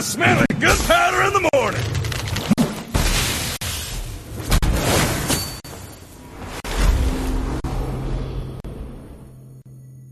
the smell of gunpowder in the morning.